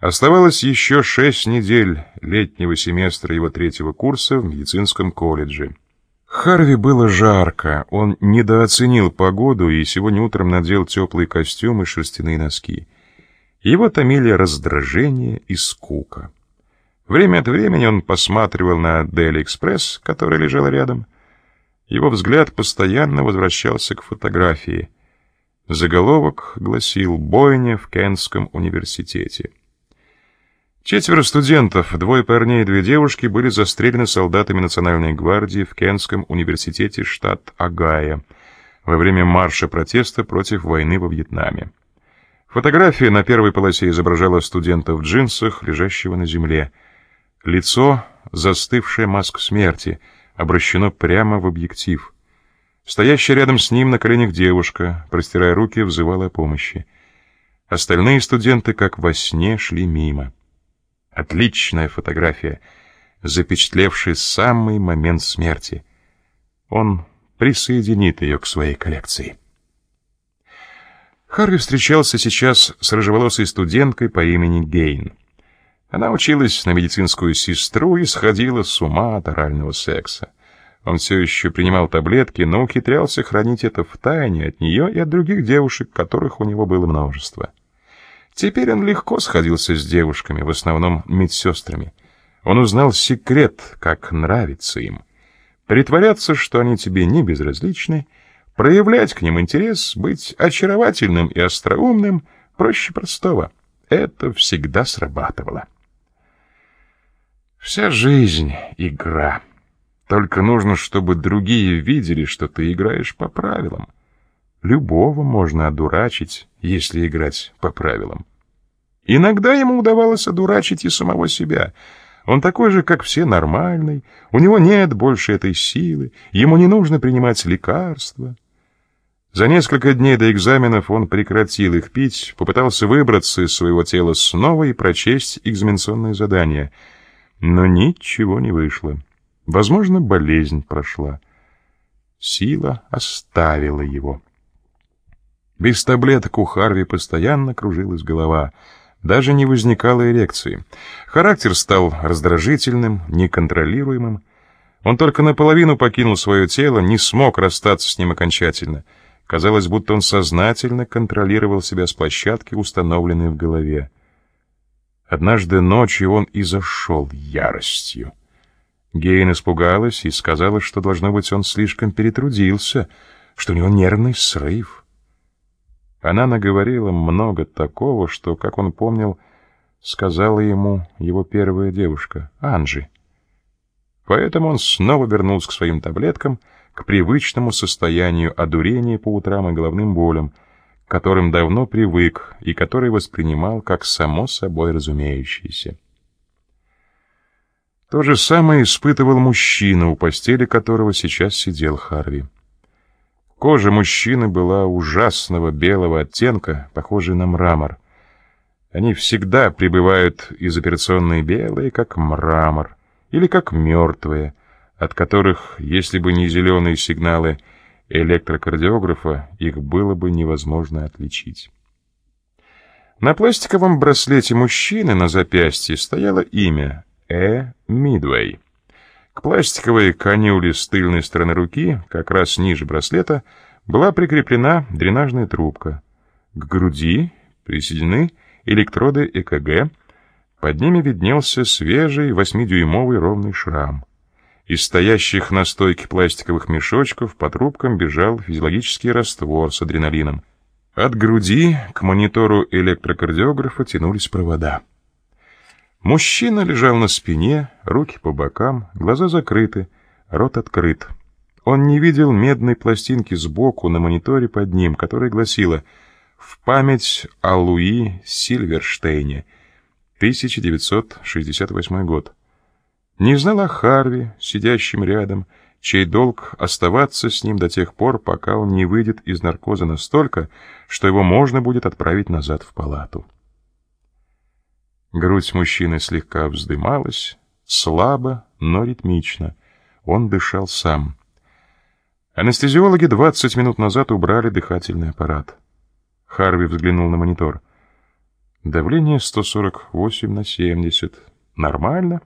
Оставалось еще шесть недель летнего семестра его третьего курса в медицинском колледже. Харви было жарко, он недооценил погоду и сегодня утром надел теплый костюм и шерстяные носки. Его томили раздражение и скука. Время от времени он посматривал на Daily Express, который лежал рядом. Его взгляд постоянно возвращался к фотографии. Заголовок гласил «Бойня в Кентском университете». Четверо студентов, двое парней и две девушки, были застрелены солдатами Национальной гвардии в Кентском университете штат Огайо во время марша протеста против войны во Вьетнаме. Фотография на первой полосе изображала студента в джинсах, лежащего на земле. Лицо, застывшая маска смерти, обращено прямо в объектив. Стоящая рядом с ним на коленях девушка, простирая руки, взывала о помощи. Остальные студенты, как во сне, шли мимо. Отличная фотография, запечатлевшая самый момент смерти. Он присоединит ее к своей коллекции. Харви встречался сейчас с рыжеволосой студенткой по имени Гейн. Она училась на медицинскую сестру и сходила с ума от орального секса. Он все еще принимал таблетки, но ухитрялся хранить это в тайне от нее и от других девушек, которых у него было множество. Теперь он легко сходился с девушками, в основном медсестрами. Он узнал секрет, как нравится им. Притворяться, что они тебе не безразличны, проявлять к ним интерес, быть очаровательным и остроумным проще простого. Это всегда срабатывало. Вся жизнь — игра. Только нужно, чтобы другие видели, что ты играешь по правилам. Любого можно одурачить, если играть по правилам. Иногда ему удавалось одурачить и самого себя. Он такой же, как все, нормальный, у него нет больше этой силы, ему не нужно принимать лекарства. За несколько дней до экзаменов он прекратил их пить, попытался выбраться из своего тела снова и прочесть экзаменационные задания. Но ничего не вышло. Возможно, болезнь прошла. Сила оставила его. Без таблеток у Харви постоянно кружилась голова. Даже не возникало эрекции. Характер стал раздражительным, неконтролируемым. Он только наполовину покинул свое тело, не смог расстаться с ним окончательно. Казалось, будто он сознательно контролировал себя с площадки, установленной в голове. Однажды ночью он и зашел яростью. Гейн испугалась и сказала, что, должно быть, он слишком перетрудился, что у него нервный срыв. Она наговорила много такого, что, как он помнил, сказала ему его первая девушка, Анжи. Поэтому он снова вернулся к своим таблеткам, к привычному состоянию одурения по утрам и головным болям, к которым давно привык и который воспринимал как само собой разумеющееся. То же самое испытывал мужчина, у постели которого сейчас сидел Харви. Кожа мужчины была ужасного белого оттенка, похожей на мрамор. Они всегда прибывают из операционной белые, как мрамор, или как мертвые, от которых, если бы не зеленые сигналы электрокардиографа, их было бы невозможно отличить. На пластиковом браслете мужчины на запястье стояло имя Э. Мидвей. К пластиковой канюле с тыльной стороны руки, как раз ниже браслета, была прикреплена дренажная трубка. К груди присоединены электроды ЭКГ, под ними виднелся свежий восьмидюймовый ровный шрам. Из стоящих на стойке пластиковых мешочков по трубкам бежал физиологический раствор с адреналином. От груди к монитору электрокардиографа тянулись провода. Мужчина лежал на спине, руки по бокам, глаза закрыты, рот открыт. Он не видел медной пластинки сбоку на мониторе под ним, которая гласила «В память о Луи Сильверштейне, 1968 год». Не знал о Харви, сидящем рядом, чей долг оставаться с ним до тех пор, пока он не выйдет из наркоза настолько, что его можно будет отправить назад в палату. Грудь мужчины слегка вздымалась, слабо, но ритмично. Он дышал сам. Анестезиологи 20 минут назад убрали дыхательный аппарат. Харви взглянул на монитор. Давление 148 на 70. Нормально.